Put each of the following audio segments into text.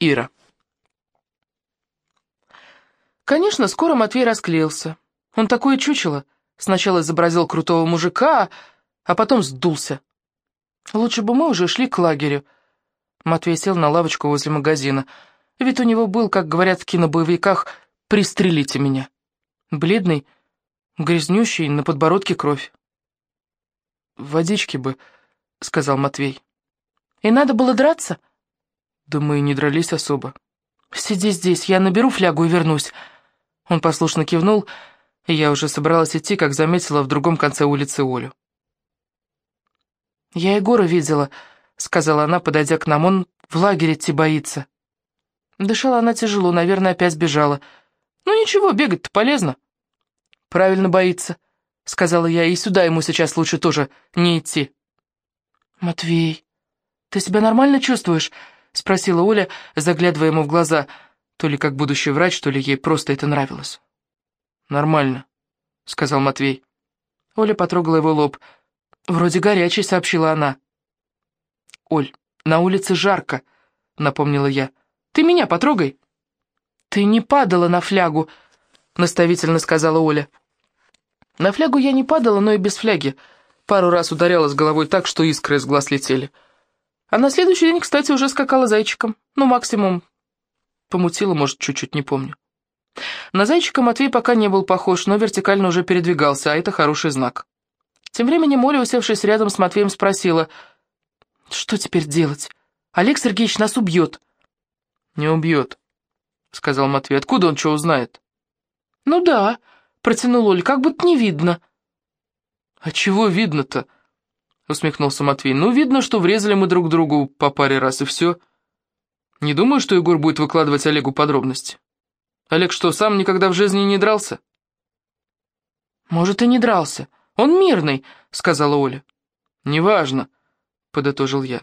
Ира. Конечно, скоро Матвей расклеился. Он такое чучело. Сначала изобразил крутого мужика, а потом сдулся. Лучше бы мы уже шли к лагерю. Матвей сел на лавочку возле магазина. Вид у него был, как говорят в кинобоевиках, «пристрелите меня». Бледный, грязнющий, на подбородке кровь. «Водички бы», — сказал Матвей. «И надо было драться?» Да мы и не дрались особо. «Сиди здесь, я наберу флягу и вернусь». Он послушно кивнул, и я уже собралась идти, как заметила в другом конце улицы Олю. «Я Егора видела», — сказала она, подойдя к нам, — «он в лагере идти боится». Дышала она тяжело, наверное, опять бежала. «Ну ничего, бегать-то полезно». «Правильно боится», — сказала я, — «и сюда ему сейчас лучше тоже не идти». «Матвей, ты себя нормально чувствуешь?» — спросила Оля, заглядывая ему в глаза, то ли как будущий врач, то ли ей просто это нравилось. «Нормально», — сказал Матвей. Оля потрогала его лоб. «Вроде горячий», — сообщила она. «Оль, на улице жарко», — напомнила я. «Ты меня потрогай». «Ты не падала на флягу», — наставительно сказала Оля. На флягу я не падала, но и без фляги. Пару раз ударялась головой так, что искры из глаз летели. А на следующий день, кстати, уже скакала зайчиком. Ну, максимум помутила, может, чуть-чуть, не помню. На зайчика Матвей пока не был похож, но вертикально уже передвигался, а это хороший знак. Тем временем Оля, усевшись рядом с Матвеем, спросила, «Что теперь делать? Олег Сергеевич нас убьет». «Не убьет», — сказал Матвей. «Откуда он что узнает?» «Ну да», — протянул Оля, — «как будто не видно». «А чего видно-то?» Усмехнулся Матвей. «Ну, видно, что врезали мы друг другу по паре раз, и все. Не думаю, что Егор будет выкладывать Олегу подробности. Олег что, сам никогда в жизни не дрался?» «Может, и не дрался. Он мирный», — сказала Оля. «Неважно», — подытожил я.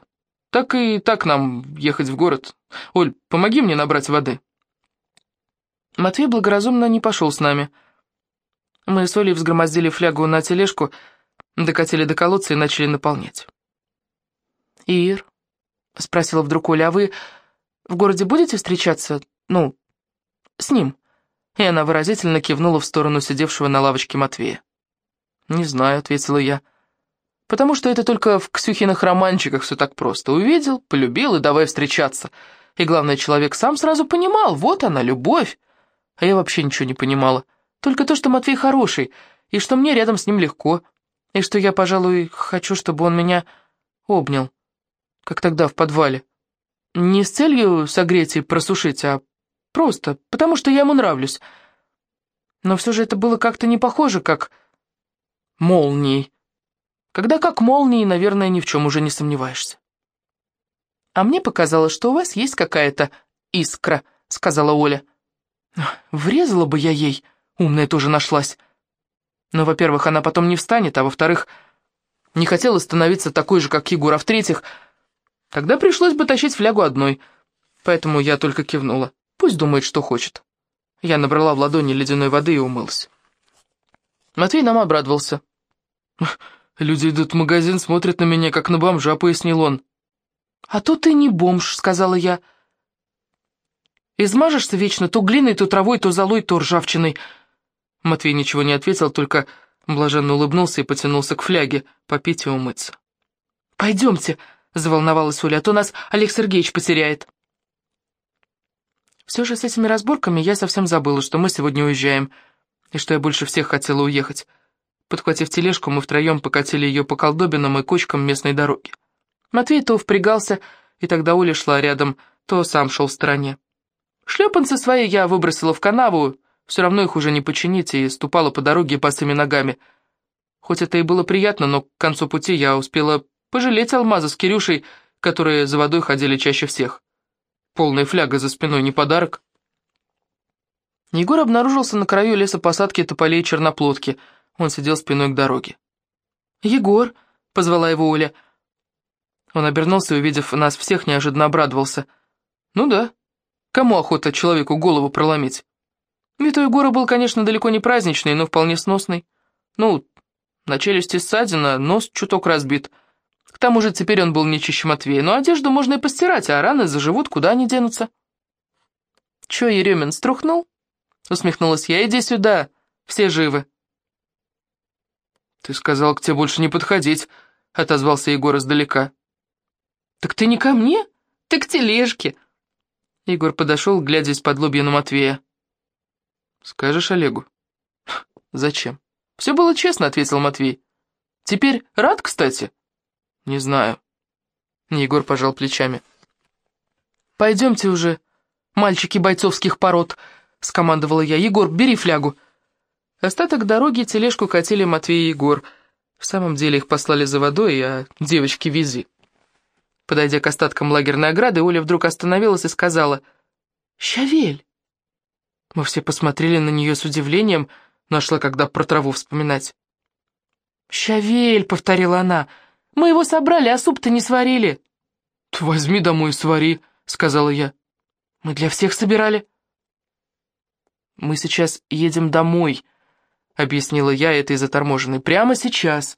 «Так и так нам ехать в город. Оль, помоги мне набрать воды». Матвей благоразумно не пошел с нами. Мы с Олей взгромоздили флягу на тележку, — Докатили до колодца и начали наполнять. «Ир», — спросила вдруг Оля, — «а вы в городе будете встречаться, ну, с ним?» И она выразительно кивнула в сторону сидевшего на лавочке Матвея. «Не знаю», — ответила я. «Потому что это только в Ксюхиных романчиках все так просто. Увидел, полюбил и давай встречаться. И главное, человек сам сразу понимал, вот она, любовь. А я вообще ничего не понимала. Только то, что Матвей хороший, и что мне рядом с ним легко и что я, пожалуй, хочу, чтобы он меня обнял, как тогда в подвале. Не с целью согреть и просушить, а просто, потому что я ему нравлюсь. Но все же это было как-то не похоже, как молнией. Когда как молнией, наверное, ни в чем уже не сомневаешься. «А мне показалось, что у вас есть какая-то искра», — сказала Оля. «Врезала бы я ей, умная тоже нашлась». Но, во-первых, она потом не встанет, а во-вторых, не хотела становиться такой же, как Егор, а в-третьих, тогда пришлось бы тащить флягу одной. Поэтому я только кивнула. Пусть думает, что хочет. Я набрала в ладони ледяной воды и умылась. Матвей нам обрадовался. «Люди идут в магазин, смотрят на меня, как на бомжа», — пояснил он. «А то ты не бомж», — сказала я. «Измажешься вечно то глиной, то травой, то золой, то ржавчиной». Матвей ничего не ответил, только блаженно улыбнулся и потянулся к фляге, попить и умыться. «Пойдемте», — заволновалась Оля, — «а то нас Олег Сергеевич потеряет». Все же с этими разборками я совсем забыла, что мы сегодня уезжаем, и что я больше всех хотела уехать. Подхватив тележку, мы втроем покатили ее по колдобинам и кочкам местной дороги. Матвей то впрягался, и тогда Оля шла рядом, то сам шел в стороне. Шлепанцы свои я выбросила в канаву, все равно их уже не починить, и ступала по дороге босыми ногами. Хоть это и было приятно, но к концу пути я успела пожалеть Алмаза с Кирюшей, которые за водой ходили чаще всех. Полная фляга за спиной не подарок. Егор обнаружился на краю лесопосадки тополей черноплодки. Он сидел спиной к дороге. «Егор!» — позвала его Оля. Он обернулся и, увидев нас всех, неожиданно обрадовался. «Ну да, кому охота человеку голову проломить?» Вид у Егора был, конечно, далеко не праздничный, но вполне сносный. Ну, на челюсти ссадина, нос чуток разбит. К тому же теперь он был не чище Матвея, но одежду можно и постирать, а раны заживут, куда они денутся. «Чё, Еремин, струхнул?» — усмехнулась я. «Иди сюда, все живы». «Ты сказал, к тебе больше не подходить», — отозвался Егор издалека. «Так ты не ко мне? Ты к тележке». Егор подошел, глядя из-под лобья на Матвея. «Скажешь Олегу?» «Зачем?» «Все было честно», — ответил Матвей. «Теперь рад, кстати?» «Не знаю». Егор пожал плечами. «Пойдемте уже, мальчики бойцовских пород», — скомандовала я. «Егор, бери флягу». Остаток дороги тележку катили Матвей и Егор. В самом деле их послали за водой, а девочки вези. Подойдя к остаткам лагерной ограды, Оля вдруг остановилась и сказала «Щавель!». Мы все посмотрели на нее с удивлением, нашла, когда про траву вспоминать. «Щавель!» — повторила она. «Мы его собрали, а суп-то не сварили». «Возьми домой и свари», — сказала я. «Мы для всех собирали». «Мы сейчас едем домой», — объяснила я этой заторможенной. «Прямо сейчас».